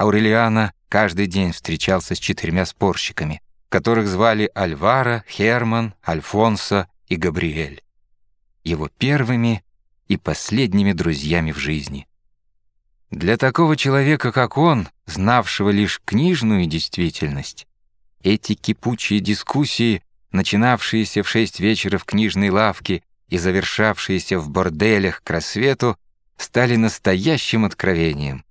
Аурелиана каждый день встречался с четырьмя спорщиками, которых звали Альвара, Херман, Альфонсо и Габриэль. Его первыми и последними друзьями в жизни. Для такого человека, как он, знавшего лишь книжную действительность, эти кипучие дискуссии, начинавшиеся в шесть вечера в книжной лавке и завершавшиеся в борделях к рассвету, стали настоящим откровением.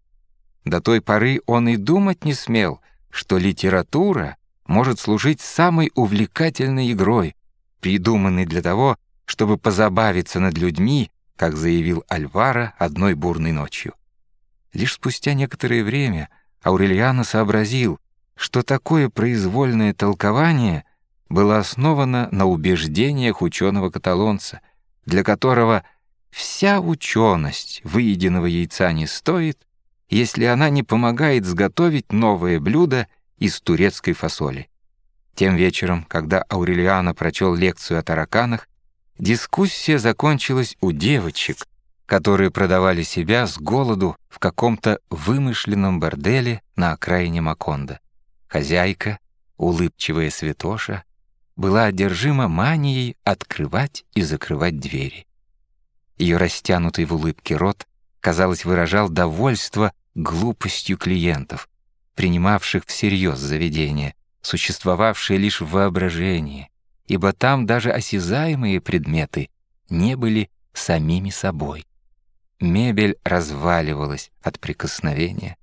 До той поры он и думать не смел, что литература может служить самой увлекательной игрой, придуманной для того, чтобы позабавиться над людьми, как заявил Альвара одной бурной ночью. Лишь спустя некоторое время Аурельяно сообразил, что такое произвольное толкование было основано на убеждениях ученого-каталонца, для которого вся ученость выеденного яйца не стоит, если она не помогает сготовить новое блюдо из турецкой фасоли. Тем вечером, когда Аурелиано прочел лекцию о тараканах, дискуссия закончилась у девочек, которые продавали себя с голоду в каком-то вымышленном борделе на окраине Маконда. Хозяйка, улыбчивая святоша, была одержима манией открывать и закрывать двери. Ее растянутый в улыбке рот, казалось, выражал довольство глупостью клиентов, принимавших всерьез заведение, существовавшее лишь в воображении, ибо там даже осязаемые предметы не были самими собой. Мебель разваливалась от прикосновения.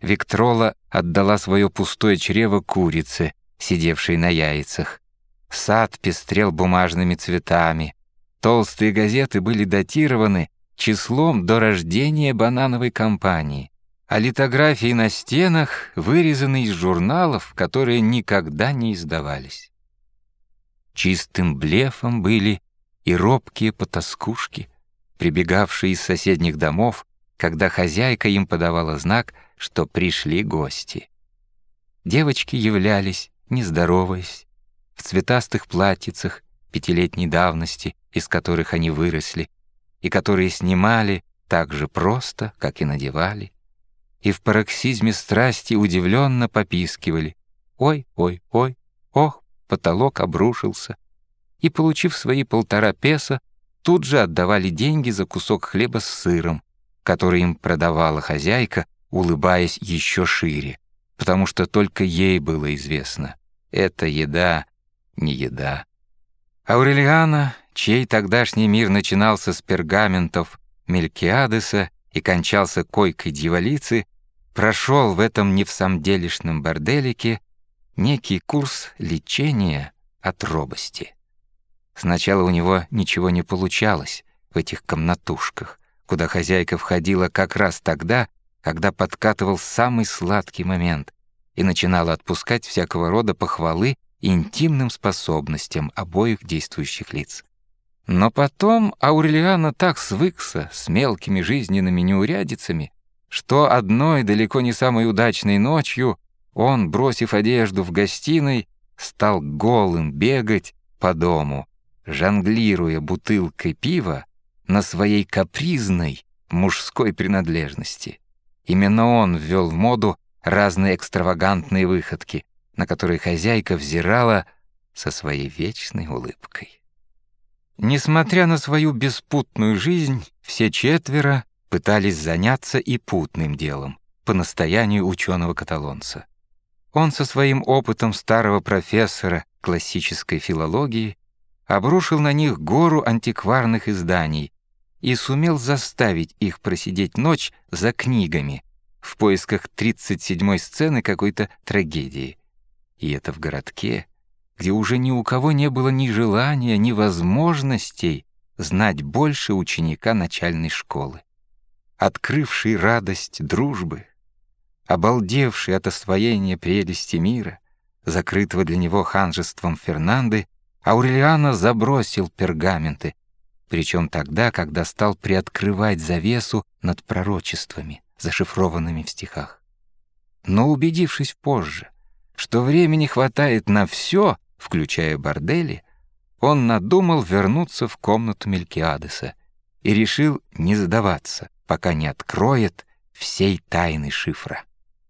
Виктрола отдала свое пустое чрево курице, сидевшей на яйцах. Сад пестрел бумажными цветами. Толстые газеты были датированы числом до рождения банановой компании, а литографии на стенах вырезаны из журналов, которые никогда не издавались. Чистым блефом были и робкие потаскушки, прибегавшие из соседних домов, когда хозяйка им подавала знак, что пришли гости. Девочки являлись, не здороваясь, в цветастых платьицах пятилетней давности, из которых они выросли, и которые снимали так же просто, как и надевали, и в пароксизме страсти удивленно попискивали «Ой, ой, ой, ох, потолок обрушился», и, получив свои полтора песо, тут же отдавали деньги за кусок хлеба с сыром, который им продавала хозяйка, улыбаясь еще шире, потому что только ей было известно. Это еда, не еда. Аурелиана, чей тогдашний мир начинался с пергаментов Мелькиадеса и кончался койкой дьяволицы, прошел в этом невсамделишном борделике некий курс лечения от робости. Сначала у него ничего не получалось в этих комнатушках, куда хозяйка входила как раз тогда, когда подкатывал самый сладкий момент и начинала отпускать всякого рода похвалы интимным способностям обоих действующих лиц. Но потом Аурелиано так свыкся с мелкими жизненными неурядицами, что одной далеко не самой удачной ночью он, бросив одежду в гостиной, стал голым бегать по дому, жонглируя бутылкой пива на своей капризной мужской принадлежности. Именно он ввел в моду разные экстравагантные выходки, на которые хозяйка взирала со своей вечной улыбкой. Несмотря на свою беспутную жизнь, все четверо пытались заняться и путным делом, по настоянию ученого-каталонца. Он со своим опытом старого профессора классической филологии обрушил на них гору антикварных изданий и сумел заставить их просидеть ночь за книгами в поисках 37-й сцены какой-то трагедии. И это в городке, где уже ни у кого не было ни желания, ни возможностей знать больше ученика начальной школы. Открывший радость дружбы, обалдевший от освоения прелести мира, закрытого для него ханжеством Фернанды, Аурелиано забросил пергаменты, причем тогда, когда стал приоткрывать завесу над пророчествами, зашифрованными в стихах. Но убедившись позже, что времени хватает на все, включая бордели, он надумал вернуться в комнату Мелькиадеса и решил не сдаваться, пока не откроет всей тайны шифра.